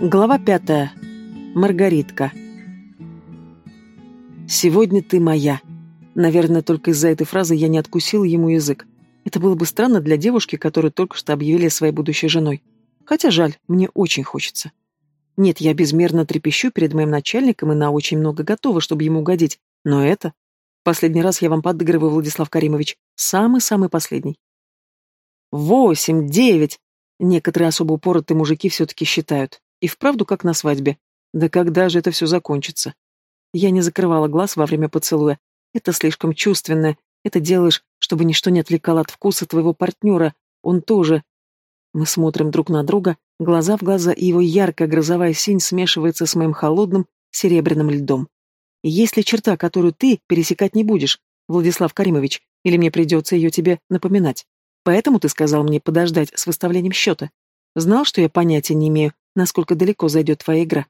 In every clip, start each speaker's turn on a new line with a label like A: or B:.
A: Глава пятая. Маргаритка. «Сегодня ты моя». Наверное, только из-за этой фразы я не откусила ему язык. Это было бы странно для девушки, которую только что объявили своей будущей женой. Хотя жаль, мне очень хочется. Нет, я безмерно трепещу перед моим начальником и на очень много готова, чтобы ему угодить. Но это... Последний раз я вам подыгрываю, Владислав Каримович. Самый-самый последний. Восемь, девять. Некоторые особо упоротые мужики все-таки считают. И вправду как на свадьбе. Да когда же это все закончится? Я не закрывала глаз во время поцелуя. Это слишком чувственно. Это делаешь, чтобы ничто не отвлекало от вкуса твоего партнера. Он тоже. Мы смотрим друг на друга, глаза в глаза, и его яркая грозовая синь смешивается с моим холодным серебряным льдом. есть ли черта, которую ты пересекать не будешь, Владислав Каримович, или мне придется ее тебе напоминать? Поэтому ты сказал мне подождать с выставлением счета. Знал, что я понятия не имею, насколько далеко зайдет твоя игра.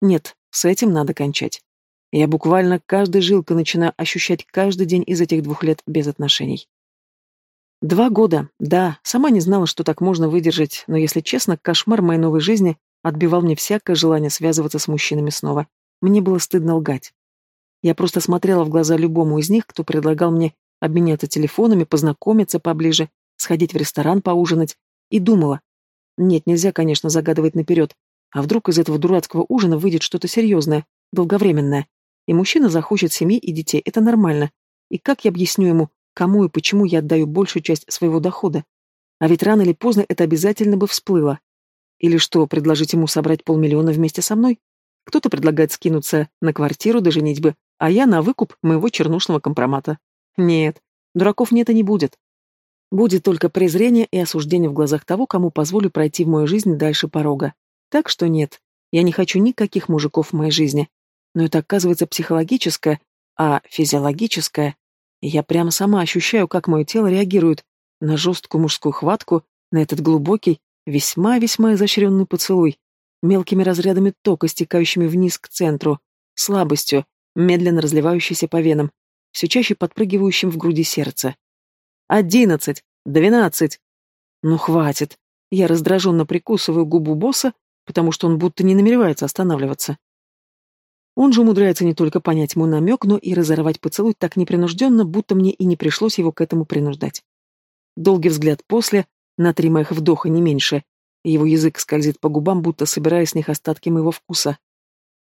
A: Нет, с этим надо кончать. Я буквально каждой жилкой начинаю ощущать каждый день из этих двух лет без отношений. Два года, да, сама не знала, что так можно выдержать, но, если честно, кошмар моей новой жизни отбивал мне всякое желание связываться с мужчинами снова. Мне было стыдно лгать. Я просто смотрела в глаза любому из них, кто предлагал мне обменяться телефонами, познакомиться поближе, сходить в ресторан поужинать, и думала, нет, нельзя, конечно, загадывать наперед. А вдруг из этого дурацкого ужина выйдет что-то серьезное, долговременное? И мужчина захочет семьи и детей, это нормально. И как я объясню ему, кому и почему я отдаю большую часть своего дохода? А ведь рано или поздно это обязательно бы всплыло. Или что, предложить ему собрать полмиллиона вместе со мной? Кто-то предлагает скинуться на квартиру до женитьбы, а я на выкуп моего чернушного компромата. Нет, дураков нет и не будет. Будет только презрение и осуждение в глазах того, кому позволю пройти в мою жизнь дальше порога. Так что нет, я не хочу никаких мужиков в моей жизни. Но это оказывается психологическое, а физиологическое. Я прямо сама ощущаю, как мое тело реагирует на жесткую мужскую хватку, на этот глубокий, весьма-весьма изощренный поцелуй, мелкими разрядами тока, стекающими вниз к центру, слабостью, медленно разливающейся по венам, все чаще подпрыгивающим в груди сердце. Одиннадцать! Двенадцать! Ну, хватит. Я раздраженно прикусываю губу босса, потому что он будто не намеревается останавливаться. Он же умудряется не только понять мой намек, но и разорвать поцелуй так непринужденно, будто мне и не пришлось его к этому принуждать. Долгий взгляд после, на три моих вдоха не меньше, его язык скользит по губам, будто собирая с них остатки моего вкуса.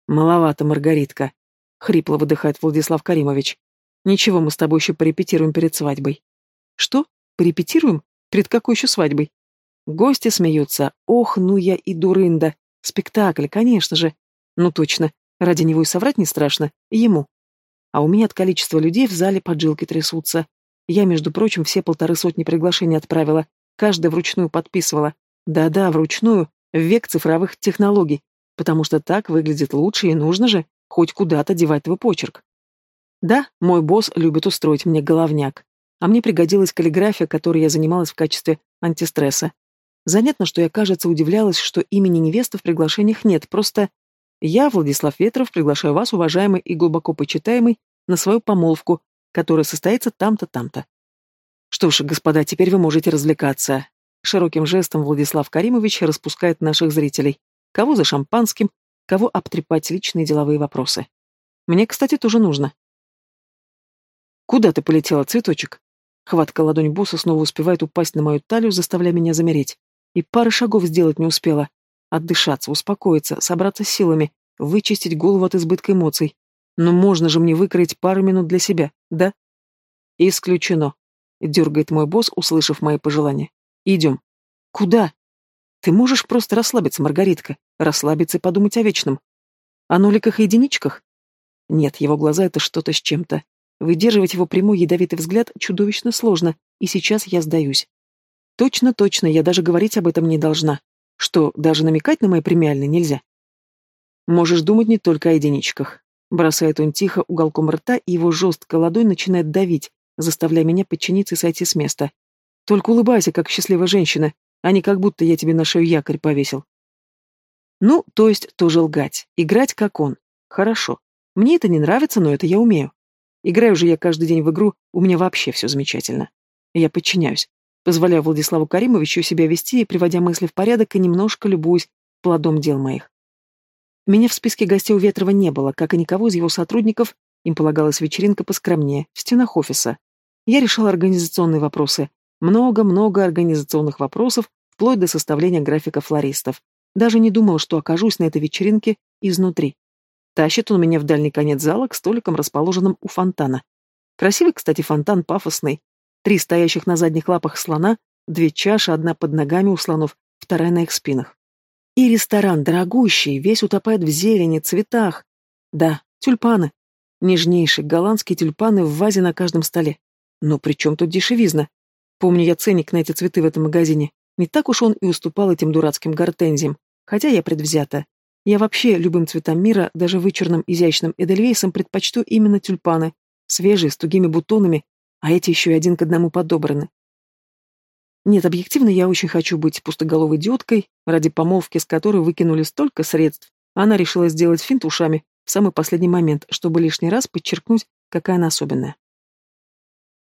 A: «Маловато, Маргаритка», — хрипло выдыхает Владислав Каримович. «Ничего, мы с тобой еще порепетируем перед свадьбой». Что? Порепетируем? Перед какой еще свадьбой? Гости смеются. Ох, ну я и дурында. Спектакль, конечно же. Ну точно. Ради него и соврать не страшно. Ему. А у меня от количества людей в зале поджилки трясутся. Я, между прочим, все полторы сотни приглашений отправила. Каждая вручную подписывала. Да-да, вручную, в век цифровых технологий. Потому что так выглядит лучше и нужно же хоть куда-то девать твой почерк. Да, мой босс любит устроить мне головняк. А мне пригодилась каллиграфия, которой я занималась в качестве антистресса. Занятно, что я, кажется, удивлялась, что имени невесты в приглашениях нет, просто «Я, Владислав Ветров, приглашаю вас, уважаемый и глубоко почитаемый, на свою помолвку, которая состоится там-то, там-то». Что ж, господа, теперь вы можете развлекаться. Широким жестом Владислав Каримович распускает наших зрителей. Кого за шампанским, кого обтрепать личные деловые вопросы. Мне, кстати, тоже нужно. «Куда ты полетела, цветочек?» Хватка ладонь босса снова успевает упасть на мою талию, заставляя меня замереть. И пары шагов сделать не успела. Отдышаться, успокоиться, собраться силами, вычистить голову от избытка эмоций. Но можно же мне выкроить пару минут для себя, да? Исключено. Дергает мой босс, услышав мои пожелания. Идем. Куда? Ты можешь просто расслабиться, Маргаритка. Расслабиться и подумать о вечном. О нуликах и единичках? Нет, его глаза — это что-то с чем-то. Выдерживать его прямой ядовитый взгляд чудовищно сложно, и сейчас я сдаюсь. Точно-точно, я даже говорить об этом не должна. Что, даже намекать на мои премиальные нельзя? Можешь думать не только о единичках. Бросает он тихо уголком рта, и его жесткая ладонь начинает давить, заставляя меня подчиниться и сойти с места. Только улыбайся, как счастливая женщина, а не как будто я тебе на шею якорь повесил. Ну, то есть тоже лгать, играть как он. Хорошо. Мне это не нравится, но это я умею. Играю же я каждый день в игру, у меня вообще все замечательно. Я подчиняюсь. Позволяю Владиславу Каримовичу себя вести, приводя мысли в порядок и немножко любуюсь плодом дел моих. Меня в списке гостей у Ветрова не было, как и никого из его сотрудников, им полагалась вечеринка поскромнее, в стенах офиса. Я решала организационные вопросы. Много-много организационных вопросов, вплоть до составления графика флористов. Даже не думала, что окажусь на этой вечеринке изнутри. Тащит он меня в дальний конец зала к столикам, расположенным у фонтана. Красивый, кстати, фонтан, пафосный. Три стоящих на задних лапах слона, две чаши, одна под ногами у слонов, вторая на их спинах. И ресторан дорогущий, весь утопает в зелени, цветах. Да, тюльпаны. Нежнейшие голландские тюльпаны в вазе на каждом столе. Но при чем тут дешевизна? Помню я ценник на эти цветы в этом магазине. Не так уж он и уступал этим дурацким гортензиям, хотя я предвзята. Я вообще любым цветам мира, даже вычурным изящным эдельвейсом, предпочту именно тюльпаны, свежие, с тугими бутонами, а эти еще и один к одному подобраны. Нет, объективно я очень хочу быть пустоголовой идиоткой, ради помолвки с которой выкинули столько средств. Она решила сделать финт ушами в самый последний момент, чтобы лишний раз подчеркнуть, какая она особенная.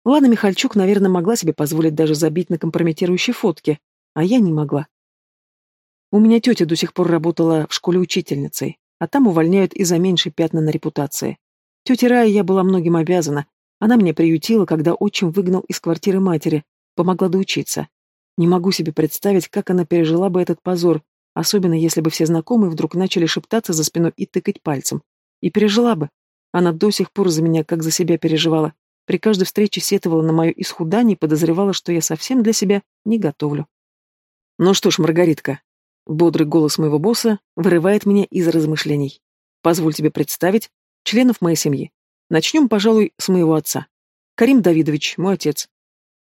A: Ладно, Михальчук, наверное, могла себе позволить даже забить на компрометирующие фотки, а я не могла. У меня тетя до сих пор работала в школе учительницей, а там увольняют из-за меньшей пятна на репутации. Тете Рае я была многим обязана. Она меня приютила, когда отчим выгнал из квартиры матери, помогла доучиться. Не могу себе представить, как она пережила бы этот позор, особенно если бы все знакомые вдруг начали шептаться за спиной и тыкать пальцем. И пережила бы. Она до сих пор за меня, как за себя переживала. При каждой встрече сетовала на мое исхудание и подозревала, что я совсем для себя не готовлю. «Ну что ж, Маргаритка», — бодрый голос моего босса вырывает меня из размышлений. «Позволь тебе представить членов моей семьи. Начнем, пожалуй, с моего отца. Карим Давидович, мой отец.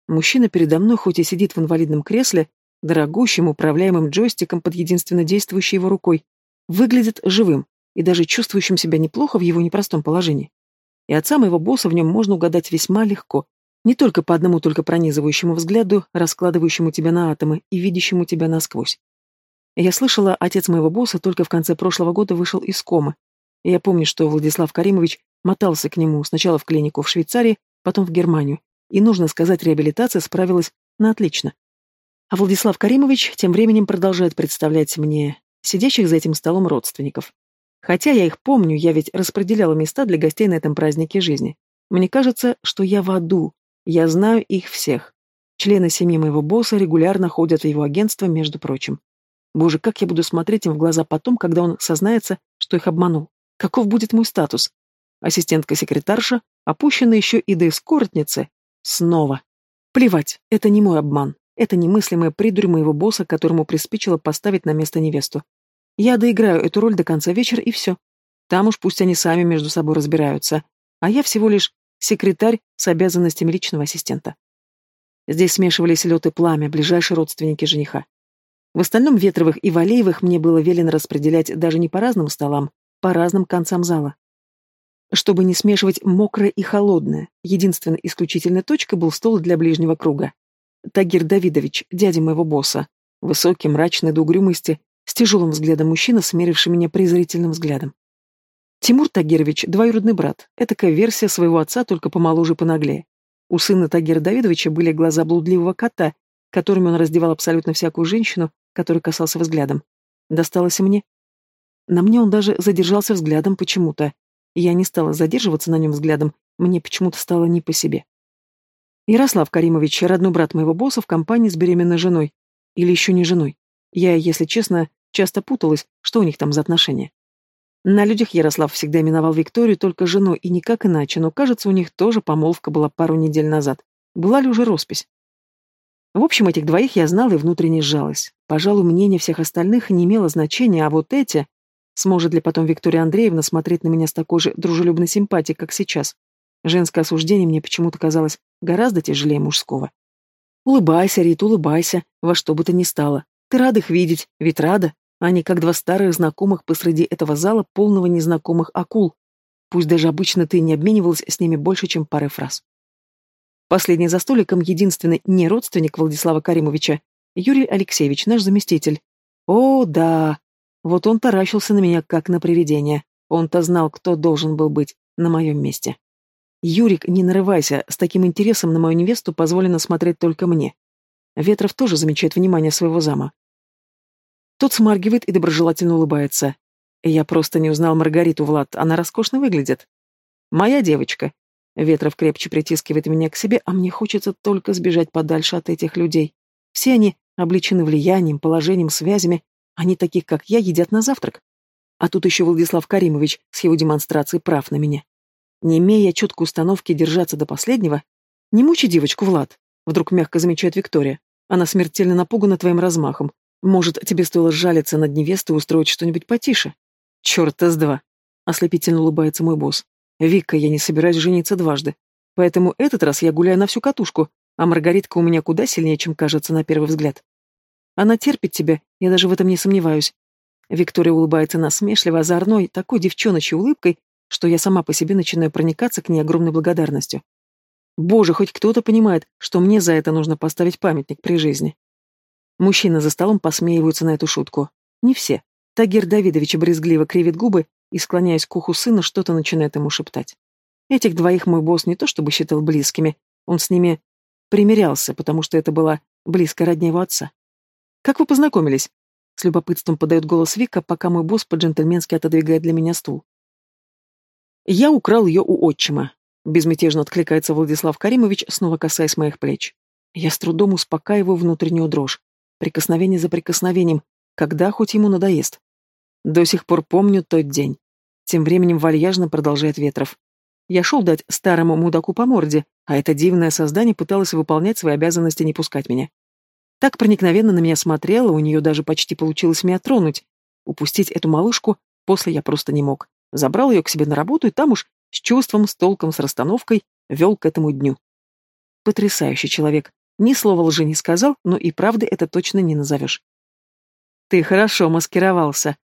A: Мужчина передо мной хоть и сидит в инвалидном кресле, дорогущим управляемым джойстиком под единственно действующей его рукой, выглядит живым и даже чувствующим себя неплохо в его непростом положении. И отца моего босса в нем можно угадать весьма легко, не только по одному только пронизывающему взгляду, раскладывающему тебя на атомы и видящему тебя насквозь. Я слышала, отец моего босса только в конце прошлого года вышел из комы. Я помню, что Владислав Каримович мотался к нему сначала в клинику в Швейцарии, потом в Германию. И, нужно сказать, реабилитация справилась на отлично. А Владислав Каримович тем временем продолжает представлять мне сидящих за этим столом родственников. Хотя я их помню, я ведь распределяла места для гостей на этом празднике жизни. Мне кажется, что я в аду, я знаю их всех. Члены семьи моего босса регулярно ходят в его агентство, между прочим. Боже, как я буду смотреть им в глаза потом, когда он сознается, что их обманул. Каков будет мой статус? Ассистентка-секретарша, опущенная еще и до эскортницы. Снова. Плевать, это не мой обман. Это немыслимая придурь моего босса, которому приспичило поставить на место невесту. Я доиграю эту роль до конца вечера, и все. Там уж пусть они сами между собой разбираются. А я всего лишь секретарь с обязанностями личного ассистента. Здесь смешивались лед и пламя, ближайшие родственники жениха. В остальном Ветровых и Валеевых мне было велено распределять даже не по разным столам, по разным концам зала. Чтобы не смешивать мокрое и холодное, единственной исключительной точкой был стол для ближнего круга. Тагир Давидович, дядя моего босса, высокий, мрачный до угрюмости, с тяжелым взглядом мужчина, смеривший меня презрительным взглядом. Тимур Тагирович — двоюродный брат, этакая версия своего отца, только помоложе и понаглее. У сына Тагира Давидовича были глаза блудливого кота, которыми он раздевал абсолютно всякую женщину, которой касался взглядом. Досталось мне. На мне он даже задержался взглядом почему-то. Я не стала задерживаться на нем взглядом, мне почему-то стало не по себе. Ярослав Каримович, родной брат моего босса в компании с беременной женой. Или еще не женой. Я, если честно, часто путалась, что у них там за отношения. На людях Ярослав всегда именовал Викторию только женой и никак иначе, но, кажется, у них тоже помолвка была пару недель назад. Была ли уже роспись? В общем, этих двоих я знала и внутренне сжалась. Пожалуй, мнение всех остальных не имело значения, а вот эти... Сможет ли потом Виктория Андреевна смотреть на меня с такой же дружелюбной симпатией, как сейчас? Женское осуждение мне почему-то казалось гораздо тяжелее мужского. Улыбайся, Рит, улыбайся, во что бы то ни стало. Ты рад их видеть, ведь рада. Они как два старых знакомых посреди этого зала, полного незнакомых акул. Пусть даже обычно ты не обменивалась с ними больше, чем парой фраз. Последний за столиком единственный не родственник Владислава Каримовича, Юрий Алексеевич, наш заместитель. О, да. Вот он таращился на меня, как на привидение. Он-то знал, кто должен был быть на моем месте. Юрик, не нарывайся, с таким интересом на мою невесту позволено смотреть только мне. Ветров тоже замечает внимание своего зама. Тот смаргивает и доброжелательно улыбается. Я просто не узнал Маргариту, Влад, она роскошно выглядит. Моя девочка. Ветров крепче притискивает меня к себе, а мне хочется только сбежать подальше от этих людей. Все они обличены влиянием, положением, связями. Они таких, как я, едят на завтрак. А тут еще Владислав Каримович с его демонстрацией прав на меня. Не имея четкой установки держаться до последнего, не мучи девочку, Влад, вдруг мягко замечает Виктория. Она смертельно напугана твоим размахом. Может, тебе стоило сжалиться над невестой и устроить что-нибудь потише? Черт, с два. Ослепительно улыбается мой босс. Вика, я не собираюсь жениться дважды. Поэтому этот раз я гуляю на всю катушку, а Маргаритка у меня куда сильнее, чем кажется на первый взгляд. Она терпит тебя, я даже в этом не сомневаюсь. Виктория улыбается насмешливо, озорной, такой девчоночей улыбкой, что я сама по себе начинаю проникаться к ней огромной благодарностью. Боже, хоть кто-то понимает, что мне за это нужно поставить памятник при жизни. Мужчины за столом посмеиваются на эту шутку. Не все. Тагир Давидович брезгливо кривит губы и, склоняясь к уху сына, что-то начинает ему шептать. Этих двоих мой босс не то чтобы считал близкими, он с ними примирялся, потому что это была близкая родня его отца. «Как вы познакомились?» С любопытством подает голос Вика, пока мой босс по-джентльменски отодвигает для меня стул. «Я украл ее у отчима», — безмятежно откликается Владислав Каримович, снова касаясь моих плеч. Я с трудом успокаиваю внутреннюю дрожь. Прикосновение за прикосновением, когда хоть ему надоест. До сих пор помню тот день. Тем временем вальяжно продолжает Ветров. Я шел дать старому мудаку по морде, а это дивное создание пыталось выполнять свои обязанности не пускать меня. Так проникновенно на меня смотрела, у нее даже почти получилось меня тронуть. Упустить эту малышку после я просто не мог. Забрал ее к себе на работу и там уж с чувством, с толком, с расстановкой вел к этому дню. Потрясающий человек. Ни слова лжи не сказал, но и правды это точно не назовешь. «Ты хорошо маскировался», —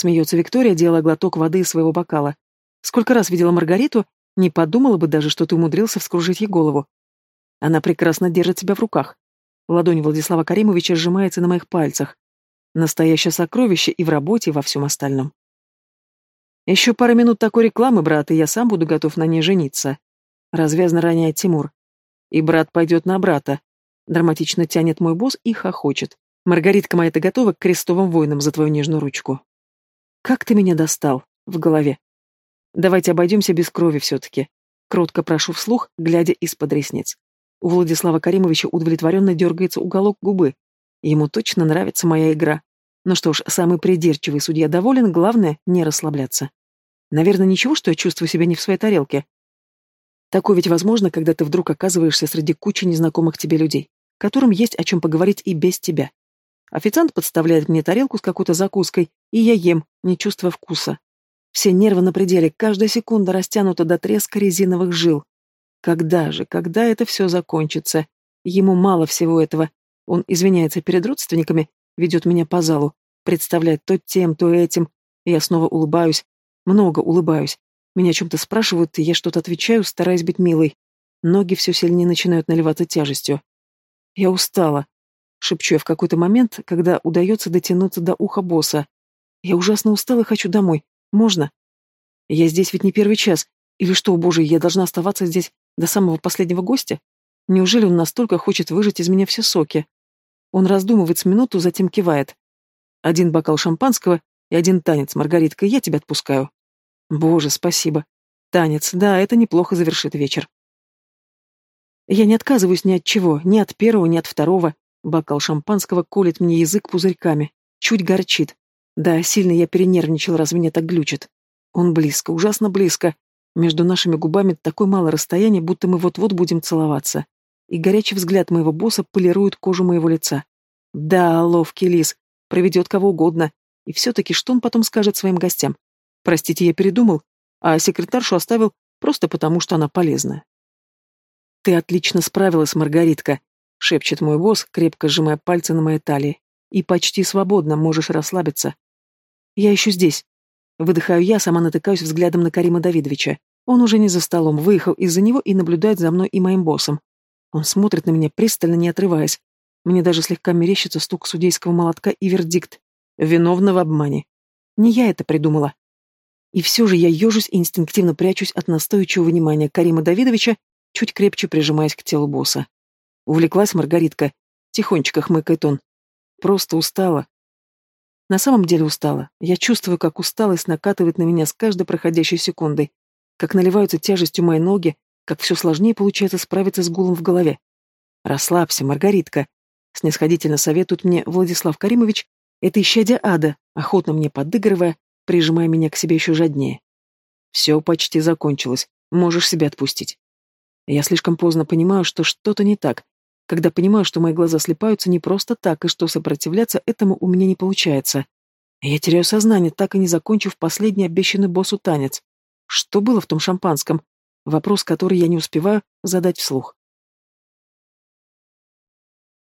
A: смеется Виктория, делая глоток воды из своего бокала. «Сколько раз видела Маргариту, не подумала бы даже, что ты умудрился вскружить ей голову. Она прекрасно держит себя в руках. Ладонь Владислава Каримовича сжимается на моих пальцах. Настоящее сокровище и в работе, и во всем остальном. Еще пара минут такой рекламы, брат, и я сам буду готов на ней жениться. Развязно роняет Тимур. И брат пойдет на брата. Драматично тянет мой босс и хохочет. Маргаритка моя, ты готова к крестовым воинам за твою нежную ручку? Как ты меня достал? В голове. Давайте обойдемся без крови все-таки. Кротко прошу вслух, глядя из-под ресниц. У Владислава Каримовича удовлетворенно дергается уголок губы. Ему точно нравится моя игра. Ну что ж, самый придирчивый судья доволен, главное — не расслабляться. Наверное, ничего, что я чувствую себя не в своей тарелке. Такое ведь возможно, когда ты вдруг оказываешься среди кучи незнакомых тебе людей, которым есть о чем поговорить и без тебя. Официант подставляет мне тарелку с какой-то закуской, и я ем, не чувствуя вкуса. Все нервы на пределе, каждая секунда растянута до треска резиновых жил. Когда же, когда это все закончится? Ему мало всего этого. Он извиняется перед родственниками, ведет меня по залу, представляет то тем, то этим. Я снова улыбаюсь, много улыбаюсь. Меня о чем-то спрашивают, и я что-то отвечаю, стараясь быть милой. Ноги все сильнее начинают наливаться тяжестью. Я устала. Шепчу я в какой-то момент, когда удается дотянуться до уха босса. Я ужасно устала и хочу домой. Можно? Я здесь ведь не первый час. Или что, боже, я должна оставаться здесь до самого последнего гостя? Неужели он настолько хочет выжать из меня все соки? Он раздумывает с минуту, затем кивает. Один бокал шампанского и один танец, Маргаритка, я тебя отпускаю. Боже, спасибо. Танец, да, это неплохо завершит вечер. Я не отказываюсь ни от чего, ни от первого, ни от второго. Бокал шампанского колет мне язык пузырьками. Чуть горчит. Да, сильно я перенервничал, раз меня так глючит. Он близко, ужасно близко. Между нашими губами такое мало расстояние, будто мы вот-вот будем целоваться. И горячий взгляд моего босса полирует кожу моего лица. Да, ловкий лис, проведет кого угодно. И все-таки что он потом скажет своим гостям? Простите, я передумал, а секретаршу оставил просто потому, что она полезная. «Ты отлично справилась, Маргаритка», — шепчет мой босс, крепко сжимая пальцы на моей талии. «И почти свободно, можешь расслабиться». «Я еще здесь». Выдыхаю я, сама натыкаюсь взглядом на Карима Давидовича. Он уже не за столом, выехал из-за него и наблюдает за мной и моим боссом. Он смотрит на меня, пристально не отрываясь. Мне даже слегка мерещится стук судейского молотка и вердикт. Виновна в обмане. Не я это придумала. И все же я ежусь и инстинктивно прячусь от настойчивого внимания Карима Давидовича, чуть крепче прижимаясь к телу босса. Увлеклась Маргаритка. Тихонечко хмыкает он. Просто устала. На самом деле устала. Я чувствую, как усталость накатывает на меня с каждой проходящей секундой, как наливаются тяжестью мои ноги, как все сложнее получается справиться с гулом в голове. «Расслабься, Маргаритка», — снисходительно советует мне Владислав Каримович, это исчадие ада, охотно мне подыгрывая, прижимая меня к себе еще жаднее. «Все почти закончилось, можешь себя отпустить». Я слишком поздно понимаю, что что-то не так, когда понимаю, что мои глаза слепаются не просто так, и что сопротивляться этому у меня не получается. Я теряю сознание, так и не закончив последний обещанный боссу танец. Что было в том шампанском? Вопрос, который я не успеваю задать вслух.